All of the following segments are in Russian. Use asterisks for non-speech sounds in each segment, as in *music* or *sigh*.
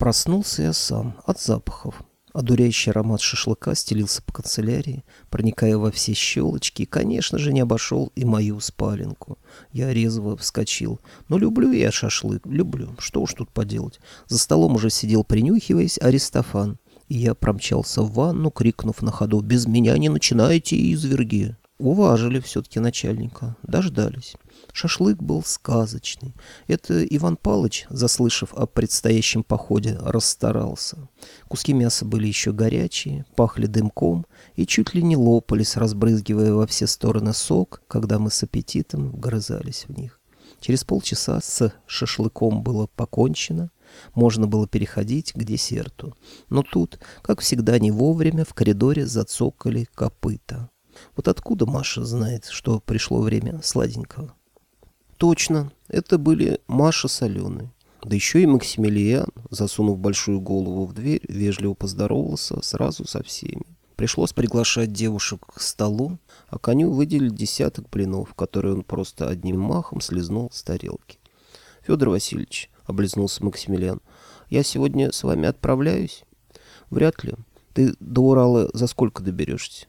Проснулся я сам от запахов. Одуряющий аромат шашлыка стелился по канцелярии, проникая во все щелочки, и, конечно же, не обошел и мою спаленку. Я резво вскочил. Но люблю я шашлык, люблю. Что уж тут поделать. За столом уже сидел, принюхиваясь, Аристофан. И я промчался в ванну, крикнув на ходу «Без меня не начинайте, изверги!» Уважили все-таки начальника, дождались. Шашлык был сказочный. Это Иван Палыч, заслышав о предстоящем походе, расстарался. Куски мяса были еще горячие, пахли дымком и чуть ли не лопались, разбрызгивая во все стороны сок, когда мы с аппетитом вгрызались в них. Через полчаса с шашлыком было покончено, можно было переходить к десерту. Но тут, как всегда не вовремя, в коридоре зацокали копыта. Вот откуда Маша знает, что пришло время сладенького? Точно, это были Маша с Аленой. Да еще и Максимилиан, засунув большую голову в дверь, вежливо поздоровался сразу со всеми. Пришлось приглашать девушек к столу, а коню выделили десяток блинов, которые он просто одним махом слезнул с тарелки. — Федор Васильевич, — облизнулся Максимилиан, — я сегодня с вами отправляюсь? — Вряд ли. Ты до Урала за сколько доберешься?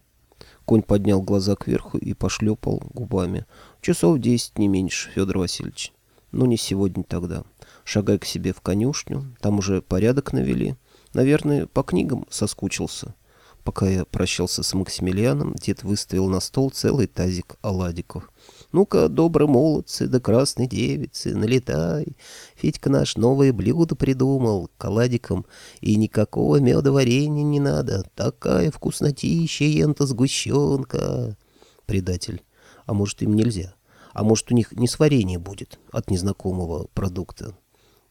Конь поднял глаза кверху и пошлепал губами. «Часов десять, не меньше, Федор Васильевич. Ну, не сегодня тогда. Шагай к себе в конюшню, там уже порядок навели. Наверное, по книгам соскучился». Пока я прощался с Максимилианом, дед выставил на стол целый тазик оладиков. «Ну-ка, добрые молодцы да красные девицы, налетай! Федька наш новое блюдо придумал, к оладикам, и никакого меда варенья не надо. Такая вкуснотища, ента сгущенка!» Предатель. «А может, им нельзя? А может, у них не сварение будет от незнакомого продукта?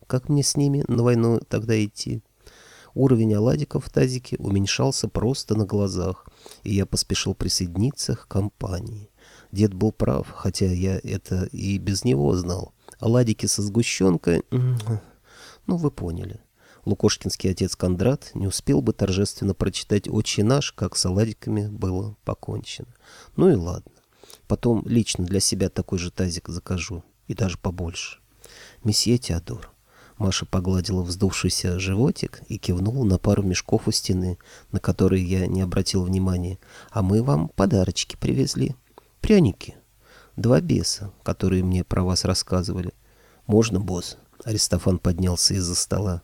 Как мне с ними на войну тогда идти?» Уровень оладиков в тазике уменьшался просто на глазах, и я поспешил присоединиться к компании. Дед был прав, хотя я это и без него знал. Оладики со сгущенкой... Ну, вы поняли. Лукошкинский отец Кондрат не успел бы торжественно прочитать «Отче наш», как с оладиками было покончено. Ну и ладно. Потом лично для себя такой же тазик закажу, и даже побольше. Месье Теодор, Маша погладила вздувшийся животик и кивнула на пару мешков у стены, на которые я не обратил внимания. «А мы вам подарочки привезли. Пряники. Два беса, которые мне про вас рассказывали. Можно, босс?» Аристофан поднялся из-за стола.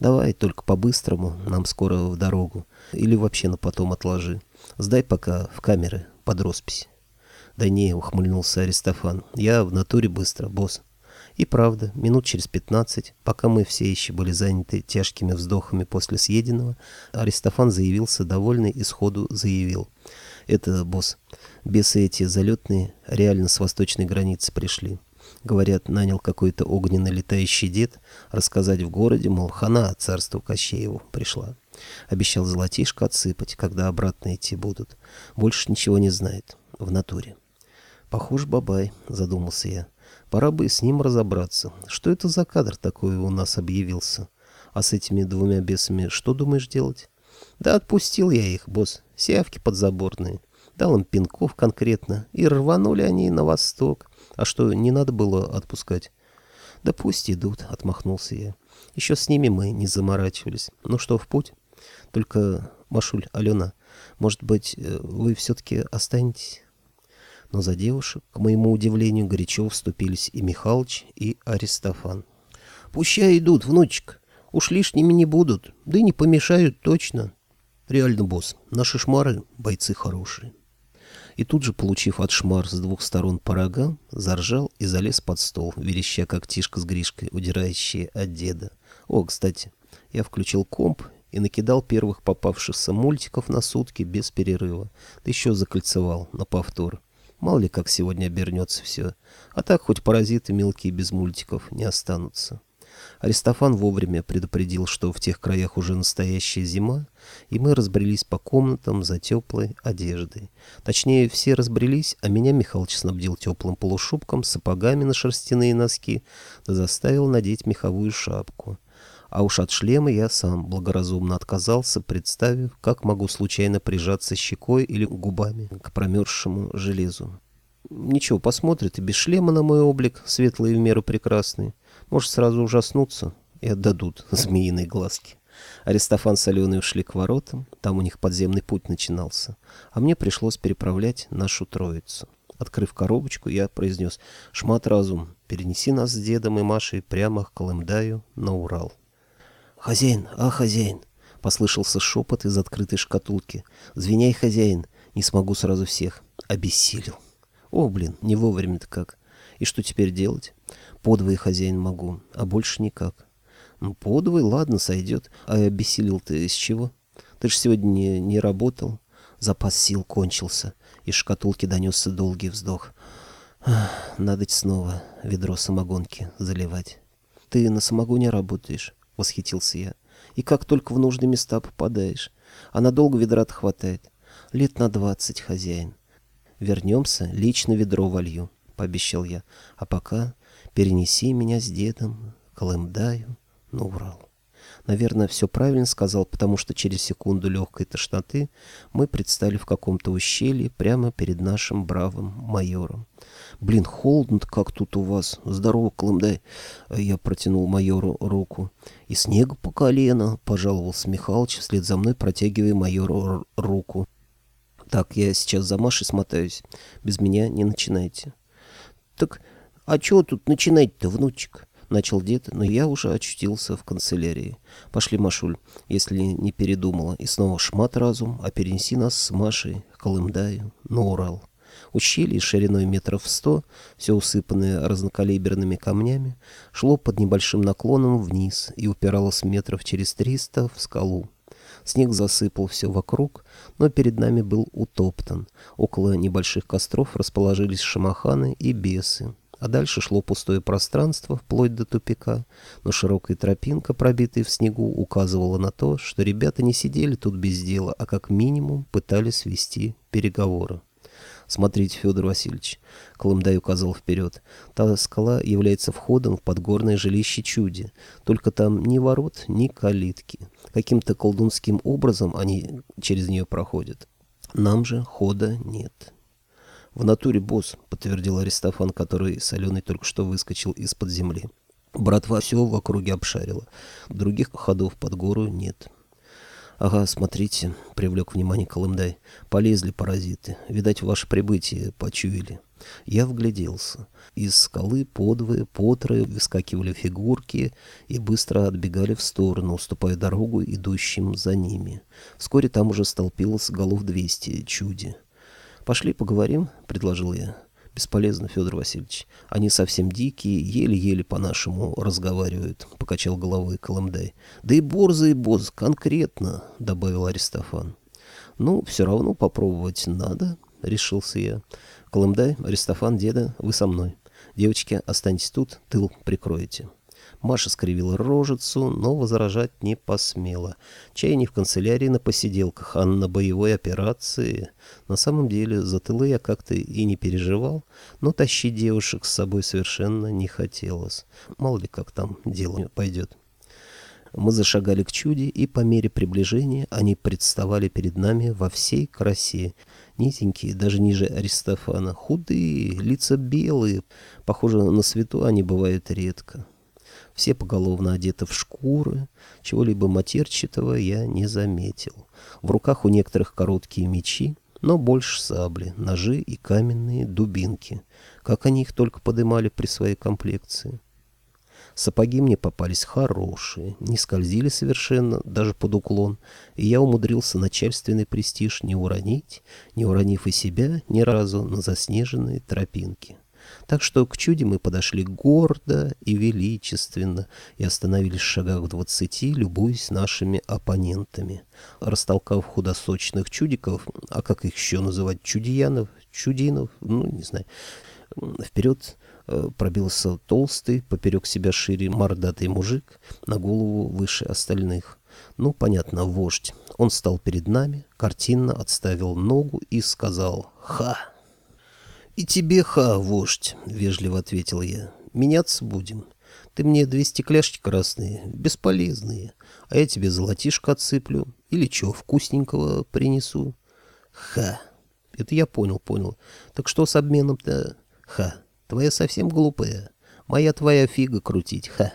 «Давай, только по-быстрому, нам скоро в дорогу. Или вообще на потом отложи. Сдай пока в камеры под роспись». «Да не», — ухмыльнулся Аристофан. «Я в натуре быстро, босс». И правда, минут через пятнадцать, пока мы все еще были заняты тяжкими вздохами после съеденного, Аристофан заявился довольный и сходу заявил. «Это, босс, бесы эти залетные реально с восточной границы пришли. Говорят, нанял какой-то огненный летающий дед рассказать в городе, мол, хана царству Кощееву пришла. Обещал золотишко отсыпать, когда обратно идти будут. Больше ничего не знает. В натуре. «Похож бабай», — задумался я. Пора бы с ним разобраться. Что это за кадр такой у нас объявился? А с этими двумя бесами что думаешь делать? Да отпустил я их, босс. Сявки подзаборные. Дал им пинков конкретно. И рванули они на восток. А что, не надо было отпускать? Да пусть идут, отмахнулся я. Еще с ними мы не заморачивались. Ну что, в путь? Только, Машуль, Алена, может быть, э, вы все-таки останетесь? но за девушек, к моему удивлению, горячо вступились и Михалыч, и Аристофан. «Пущай идут, внучек, уж лишними не будут, да и не помешают точно». «Реально, босс, наши шмары — бойцы хорошие». И тут же, получив от шмар с двух сторон по рогам, заржал и залез под стол, вереща как Тишка с Гришкой, удирающие от деда. О, кстати, я включил комп и накидал первых попавшихся мультиков на сутки без перерыва, да еще закольцевал на повтор. Мало ли как сегодня обернется все. А так хоть паразиты мелкие без мультиков не останутся. Аристофан вовремя предупредил, что в тех краях уже настоящая зима, и мы разбрелись по комнатам за теплой одеждой. Точнее, все разбрелись, а меня Михалыч снабдил теплым полушубком, сапогами на шерстяные носки, да заставил надеть меховую шапку. А уж от шлема я сам благоразумно отказался, представив, как могу случайно прижаться щекой или губами к промерзшему железу. Ничего, посмотрит и без шлема на мой облик, светлый и в меру прекрасный. Может сразу ужаснуться, и отдадут *laughs* змеиные глазки. Аристофан с Аленой ушли к воротам, там у них подземный путь начинался, а мне пришлось переправлять нашу троицу. Открыв коробочку, я произнес «Шмат разум, перенеси нас с дедом и Машей прямо к Колымдаю на Урал». «Хозяин, а, хозяин!» — послышался шепот из открытой шкатулки. «Звеняй, хозяин, не смогу сразу всех». Обессилел. «О, блин, не вовремя-то как. И что теперь делать? Подвое, хозяин, могу, а больше никак». «Ну, подвое, ладно, сойдет. А обессилел ты из чего? Ты же сегодня не, не работал. Запас сил кончился». Из шкатулки донесся долгий вздох. «Надо снова ведро самогонки заливать». «Ты на самогоне работаешь?» — восхитился я. «И как только в нужные места попадаешь. А надолго ведра-то хватает. Лет на двадцать, хозяин. Вернемся, лично ведро волью», — пообещал я. «А пока перенеси меня с дедом, Колымдаю, на Урал». Наверное, все правильно сказал, потому что через секунду легкой тошноты мы предстали в каком-то ущелье прямо перед нашим бравым майором. «Блин, холодно как тут у вас. Здорово, Колымдай!» Я протянул майору руку. «И снега по колено!» — пожаловался Михалыч, вслед за мной протягивая майору руку. «Так, я сейчас за Машей смотаюсь. Без меня не начинайте». «Так, а чего тут начинать-то, внучек?» Начал дед, но я уже очутился в канцелярии. Пошли, Машуль, если не передумала. И снова шмат разум, а перенеси нас с Машей Колымдаю на Урал. Ущелье шириной метров сто, все усыпанное разнокалиберными камнями, шло под небольшим наклоном вниз и упиралось метров через триста в скалу. Снег засыпал все вокруг, но перед нами был утоптан. Около небольших костров расположились шамаханы и бесы а дальше шло пустое пространство, вплоть до тупика, но широкая тропинка, пробитая в снегу, указывала на то, что ребята не сидели тут без дела, а как минимум пытались вести переговоры. «Смотрите, Федор Васильевич», — Колымдай указал вперед, — «та скала является входом в подгорное жилище чуди, только там ни ворот, ни калитки. Каким-то колдунским образом они через нее проходят. Нам же хода нет». «В натуре босс», — подтвердил Аристофан, который с Аленой только что выскочил из-под земли. Братва все в округе обшарила. Других ходов под гору нет. «Ага, смотрите», — привлек внимание Колымдай. «Полезли паразиты. Видать, ваше прибытие почуяли». Я вгляделся. Из скалы подвое, потрое выскакивали фигурки и быстро отбегали в сторону, уступая дорогу идущим за ними. Вскоре там уже столпилось голов двести чуди. «Пошли поговорим», — предложил я. «Бесполезно, Федор Васильевич. Они совсем дикие, еле-еле по-нашему разговаривают», — покачал головой Колымдай. «Да и борзый босс, конкретно», — добавил Аристофан. «Ну, все равно попробовать надо», — решился я. «Колымдай, Аристофан, деда, вы со мной. Девочки, останьтесь тут, тыл прикроете». Маша скривила рожицу, но возражать не посмела. Чай не в канцелярии на посиделках, а на боевой операции. На самом деле за тылы я как-то и не переживал, но тащить девушек с собой совершенно не хотелось. Мало ли как там дело пойдет. Мы зашагали к чуде, и по мере приближения они представали перед нами во всей красе. Низенькие, даже ниже Аристофана, худые, лица белые. Похоже, на свету они бывают редко. Все поголовно одеты в шкуры, чего-либо матерчатого я не заметил. В руках у некоторых короткие мечи, но больше сабли, ножи и каменные дубинки. Как они их только подымали при своей комплекции. Сапоги мне попались хорошие, не скользили совершенно, даже под уклон, и я умудрился начальственный престиж не уронить, не уронив и себя ни разу на заснеженные тропинки. Так что к чуде мы подошли гордо и величественно и остановились в шагах в двадцати, любуясь нашими оппонентами. Растолкав худосочных чудиков, а как их еще называть, чудиянов, чудинов, ну, не знаю, вперед э, пробился толстый, поперек себя шире мордатый мужик, на голову выше остальных. Ну, понятно, вождь. Он стал перед нами, картинно отставил ногу и сказал «Ха!» «И тебе, ха, вождь», — вежливо ответил я. «Меняться будем. Ты мне две стекляшки красные, бесполезные, а я тебе золотишко отсыплю. Или чё, вкусненького принесу?» «Ха!» «Это я понял, понял. Так что с обменом-то?» «Ха! Твоя совсем глупая. Моя твоя фига крутить, ха!»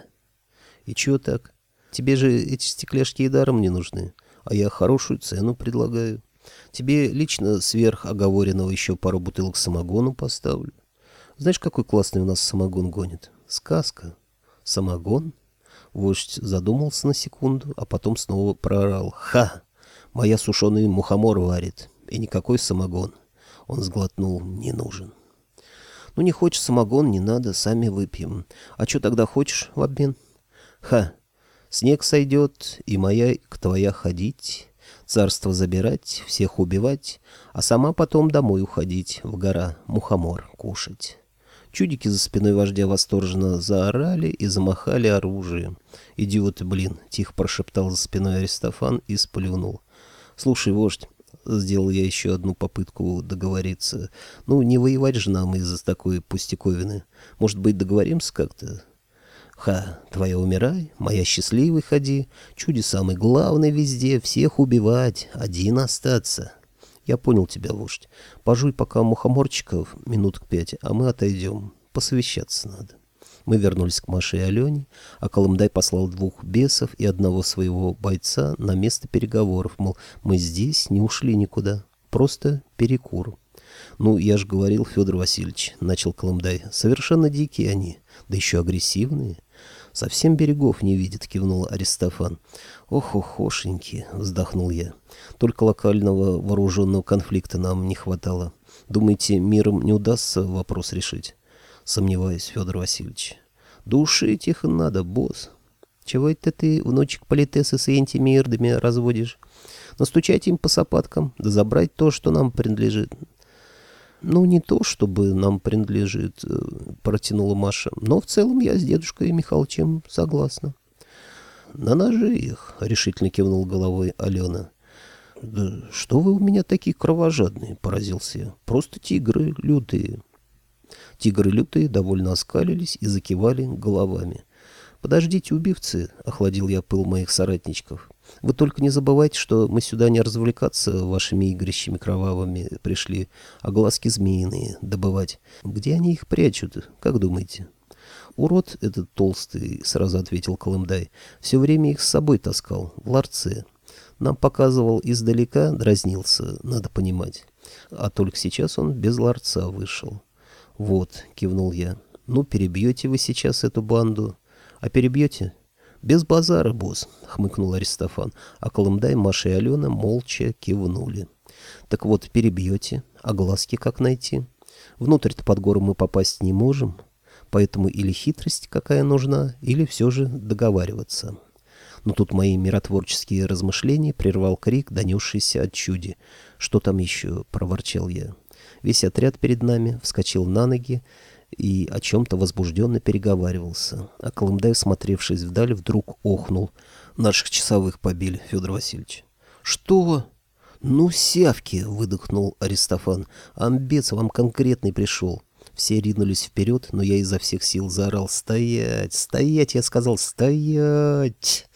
И чего так? Тебе же эти стекляшки и даром не нужны, а я хорошую цену предлагаю. Тебе лично сверх оговоренного еще пару бутылок самогону поставлю. Знаешь, какой классный у нас самогон гонит? Сказка. Самогон? Вождь задумался на секунду, а потом снова проорал. «Ха! Моя сушеный мухомор варит, и никакой самогон». Он сглотнул. «Не нужен». «Ну, не хочешь самогон, не надо, сами выпьем. А что тогда хочешь в обмен?» «Ха! Снег сойдет, и моя к твоя ходить, царство забирать, всех убивать, а сама потом домой уходить, в гора мухомор кушать». Чудики за спиной вождя восторженно заорали и замахали оружием. «Идиоты, блин!» — тихо прошептал за спиной Аристофан и сплюнул. «Слушай, вождь, сделал я еще одну попытку договориться. Ну, не воевать же нам из-за такой пустяковины. Может быть, договоримся как-то?» Ха, твоя умирай, моя счастливый ходи, чуди самый главный везде, всех убивать, один остаться. Я понял тебя, вождь. Пожуй пока мухоморчиков минут к пять, а мы отойдем. Посовещаться надо. Мы вернулись к Маше и Алене, а Колымдай послал двух бесов и одного своего бойца на место переговоров, мол, мы здесь не ушли никуда, просто перекур. «Ну, я же говорил, Федор Васильевич», — начал Колымдай, — «совершенно дикие они, да еще агрессивные». «Совсем берегов не видит», — кивнул Аристофан. «Ох, охошеньки», — вздохнул я. «Только локального вооруженного конфликта нам не хватало. Думаете, миром не удастся вопрос решить?» Сомневаюсь, Федор Васильевич. «Душить их надо, босс. Чего это ты, внучек политесы с антимирдами разводишь? Настучать им по сапаткам, да забрать то, что нам принадлежит. «Ну, не то, чтобы нам принадлежит», э, — протянула Маша, «но в целом я с дедушкой Михалычем согласна». «На ножи их», — решительно кивнул головой Алена. «Да что вы у меня такие кровожадные?» — поразился я. «Просто тигры лютые». Тигры лютые довольно оскалились и закивали головами. «Подождите, убивцы», — охладил я пыл моих соратничков. Вы только не забывайте, что мы сюда не развлекаться вашими игрищами кровавыми пришли, а глазки змеиные добывать. Где они их прячут, как думаете?» «Урод этот толстый», — сразу ответил Колымдай, — «все время их с собой таскал, в ларце. Нам показывал издалека, дразнился, надо понимать. А только сейчас он без ларца вышел». «Вот», — кивнул я, — «ну, перебьете вы сейчас эту банду. А перебьете?» «Без базара, босс», — хмыкнул Аристофан, а Колымдай, Маша и Алена молча кивнули. «Так вот, перебьете, а глазки как найти? Внутрь-то под гору мы попасть не можем, поэтому или хитрость какая нужна, или все же договариваться». Но тут мои миротворческие размышления прервал крик, донесшийся от чуди. «Что там еще?» — проворчал я. Весь отряд перед нами вскочил на ноги, и о чем-то возбужденно переговаривался. А Колымдай, смотревшись вдаль, вдруг охнул. «Наших часовых побили, Федор Васильевич». «Что?» «Ну, сявки!» — выдохнул Аристофан. «Амбец вам конкретный пришел». Все ринулись вперед, но я изо всех сил заорал «Стоять! Стоять!» Я сказал «Стоять!»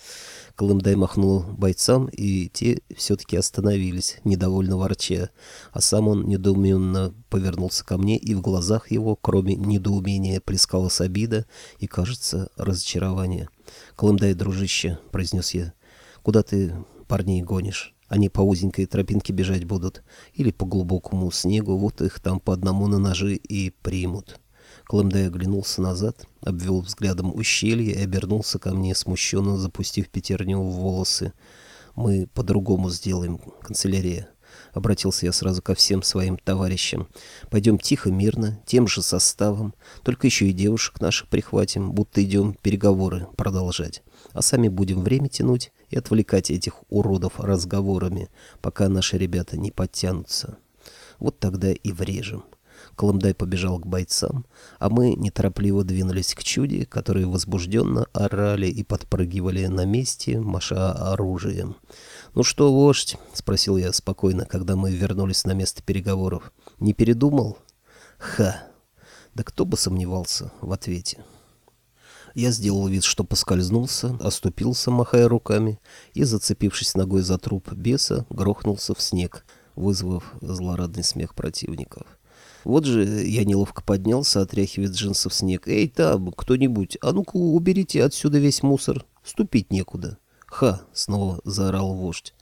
Колымдай махнул бойцам, и те все-таки остановились, недовольно ворча. А сам он недоуменно повернулся ко мне, и в глазах его, кроме недоумения, плескалась обида и, кажется, разочарование. «Колымдай, дружище», — произнес я, — «куда ты парней гонишь?» Они по узенькой тропинке бежать будут. Или по глубокому снегу, вот их там по одному на ножи и примут. Колымдай оглянулся назад, обвел взглядом ущелье и обернулся ко мне, смущенно запустив пятерню в волосы. «Мы по-другому сделаем, канцелярия», — обратился я сразу ко всем своим товарищам. «Пойдем тихо, мирно, тем же составом, только еще и девушек наших прихватим, будто идем переговоры продолжать, а сами будем время тянуть и отвлекать этих уродов разговорами, пока наши ребята не подтянутся. Вот тогда и врежем». Колымдай побежал к бойцам, а мы неторопливо двинулись к чуде, которые возбужденно орали и подпрыгивали на месте, маша оружием. «Ну что, вождь?» — спросил я спокойно, когда мы вернулись на место переговоров. «Не передумал?» «Ха!» Да кто бы сомневался в ответе. Я сделал вид, что поскользнулся, оступился, махая руками, и, зацепившись ногой за труп беса, грохнулся в снег, вызвав злорадный смех противников. Вот же я неловко поднялся, отряхивая джинсов снег. «Эй, там, кто-нибудь, а ну-ка уберите отсюда весь мусор, ступить некуда». «Ха!» — снова заорал вождь.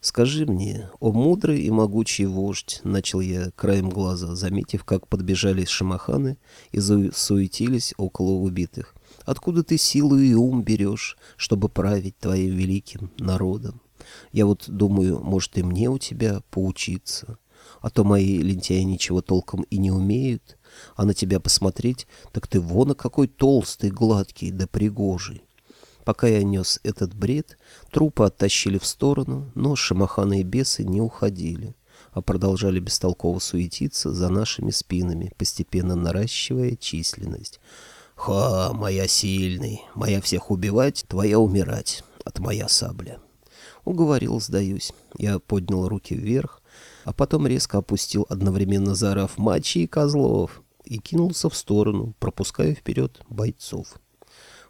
«Скажи мне, о мудрый и могучий вождь!» — начал я краем глаза, заметив, как подбежали шамаханы и суетились около убитых. «Откуда ты силу и ум берешь, чтобы править твоим великим народом? Я вот думаю, может, и мне у тебя поучиться?» А то мои лентяи ничего толком и не умеют, а на тебя посмотреть, так ты вон какой толстый, гладкий да пригожий. Пока я нес этот бред, трупы оттащили в сторону, но шамаханы и бесы не уходили, а продолжали бестолково суетиться за нашими спинами, постепенно наращивая численность. «Ха, моя сильный, моя всех убивать, твоя умирать, от моя сабля». Уговорил, сдаюсь. Я поднял руки вверх, а потом резко опустил, одновременно заорав «Мочи, козлов!» и кинулся в сторону, пропуская вперед бойцов.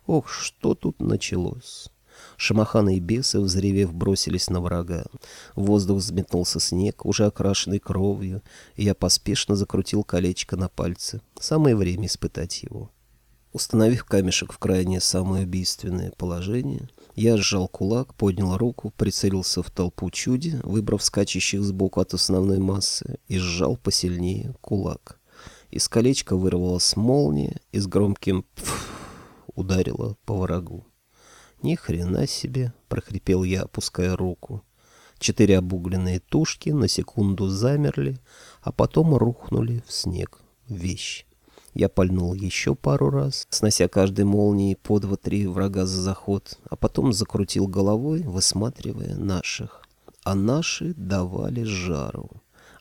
Ох, что тут началось! Шамаханы и бесы, взревев, бросились на врага. В воздух взметнулся снег, уже окрашенный кровью, и я поспешно закрутил колечко на пальце. Самое время испытать его. Установив камешек в крайнее самое убийственное положение, я сжал кулак, поднял руку, прицелился в толпу чуди, выбрав скачущих сбоку от основной массы, и сжал посильнее кулак. Из колечка вырвалась молния и с громким «пф» ударила по врагу. «Ни хрена себе!» — прохрипел я, опуская руку. Четыре обугленные тушки на секунду замерли, а потом рухнули в снег. Вещь. Я пальнул еще пару раз, снося каждой молнией по два-три врага за заход, а потом закрутил головой, высматривая наших. А наши давали жару.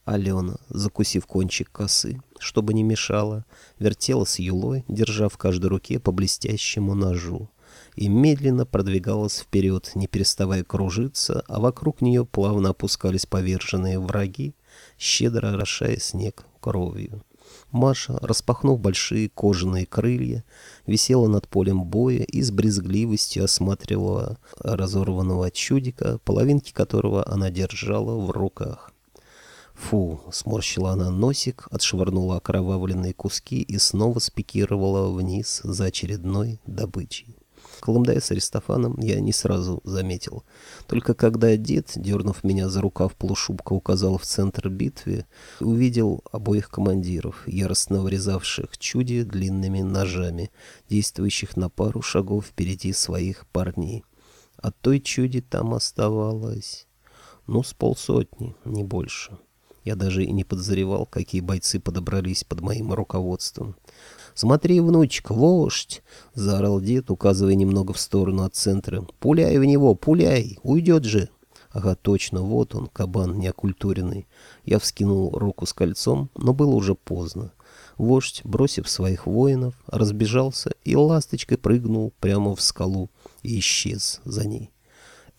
Алена, закусив кончик косы, чтобы не мешало, вертела с юлой, держа в каждой руке по блестящему ножу, и медленно продвигалась вперед, не переставая кружиться, а вокруг нее плавно опускались поверженные враги, щедро орошая снег кровью. Маша, распахнув большие кожаные крылья, висела над полем боя и с брезгливостью осматривала разорванного чудика, половинки которого она держала в руках. Фу, сморщила она носик, отшвырнула окровавленные куски и снова спикировала вниз за очередной добычей. Колымдая с Аристофаном я не сразу заметил. Только когда дед, дернув меня за рукав полушубка, указал в центр битвы, увидел обоих командиров, яростно врезавших чуди длинными ножами, действующих на пару шагов впереди своих парней. От той чуди там оставалось, ну, с полсотни, не больше. Я даже и не подозревал, какие бойцы подобрались под моим руководством. «Смотри, внучек, вождь!» — заорал дед, указывая немного в сторону от центра. «Пуляй в него, пуляй! Уйдет же!» Ага, точно, вот он, кабан неокультуренный. Я вскинул руку с кольцом, но было уже поздно. Вождь, бросив своих воинов, разбежался и ласточкой прыгнул прямо в скалу и исчез за ней.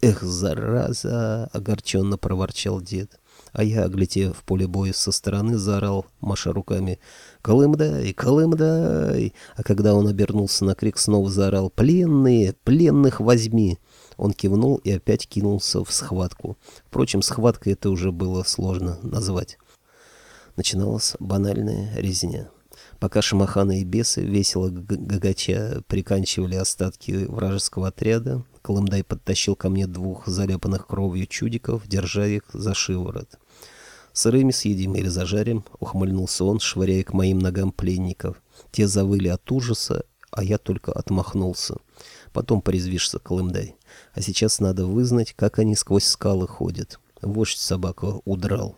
«Эх, зараза!» — огорченно проворчал дед. А я, оглядев поле боя со стороны, заорал, маша руками «Колымдай! Колымдай!» А когда он обернулся на крик, снова заорал «Пленные! Пленных возьми!» Он кивнул и опять кинулся в схватку. Впрочем, схваткой это уже было сложно назвать. Начиналась банальная резня. Пока шамаханы и бесы, весело гагача, приканчивали остатки вражеского отряда, Колымдай подтащил ко мне двух заляпанных кровью чудиков, держа их за шиворот. Сырыми съедим или зажарим, ухмыльнулся он, швыряя к моим ногам пленников. Те завыли от ужаса, а я только отмахнулся. Потом порезвишься, Колымдай. А сейчас надо вызнать, как они сквозь скалы ходят. Вождь собака удрал.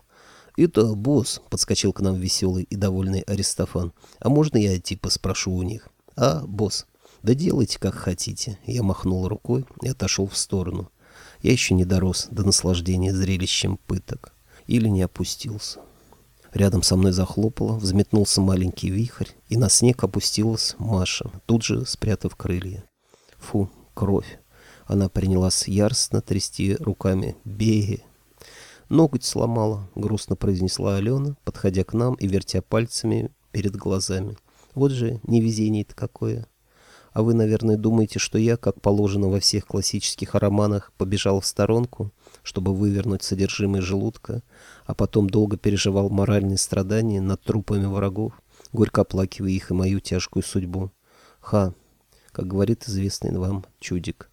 «Это босс», — подскочил к нам веселый и довольный Аристофан. «А можно я типа спрошу у них?» «А, босс». «Да делайте, как хотите». Я махнул рукой и отошел в сторону. Я еще не дорос до наслаждения зрелищем пыток или не опустился. Рядом со мной захлопало, взметнулся маленький вихрь, и на снег опустилась Маша, тут же спрятав крылья. Фу, кровь. Она принялась яростно трясти руками. «Беги!» «Ноготь сломала», — грустно произнесла Алена, подходя к нам и вертя пальцами перед глазами. «Вот же невезение-то какое!» А вы, наверное, думаете, что я, как положено во всех классических романах, побежал в сторонку, чтобы вывернуть содержимое желудка, а потом долго переживал моральные страдания над трупами врагов, горько оплакивая их и мою тяжкую судьбу. Ха, как говорит известный вам чудик.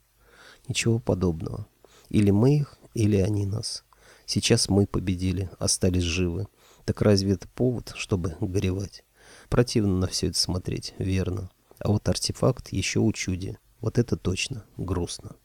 Ничего подобного. Или мы их, или они нас. Сейчас мы победили, остались живы. Так разве это повод, чтобы горевать? Противно на все это смотреть, верно. А вот артефакт еще у чуди. Вот это точно грустно.